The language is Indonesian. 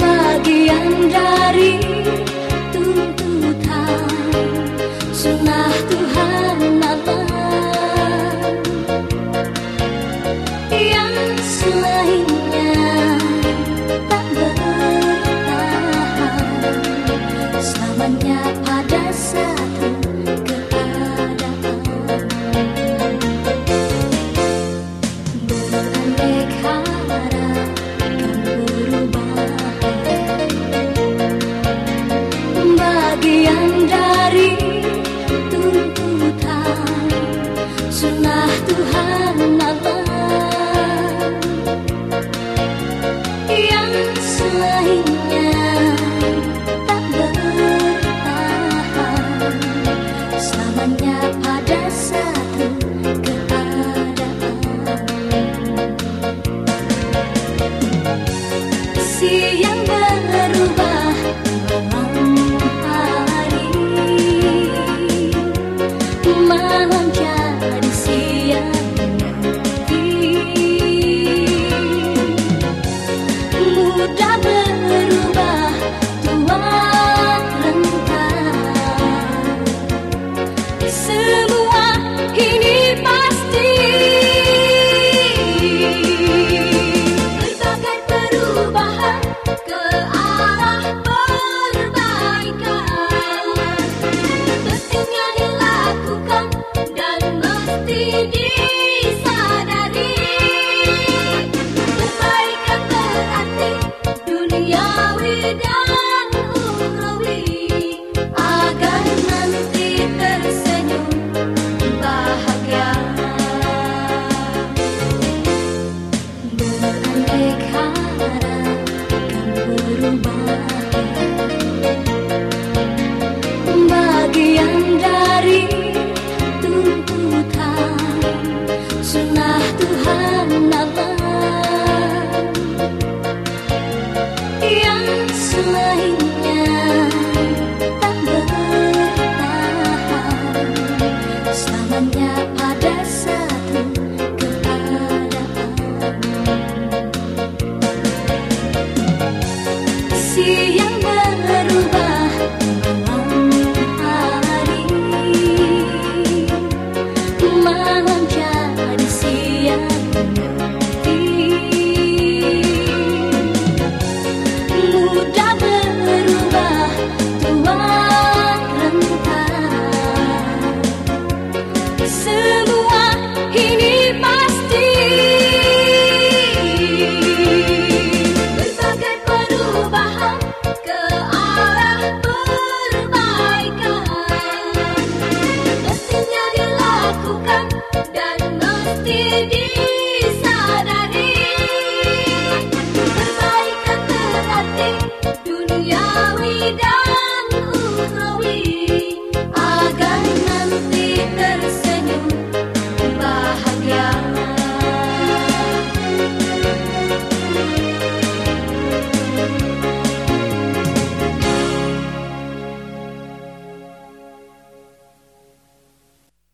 Bagian dari Tuhan Allah.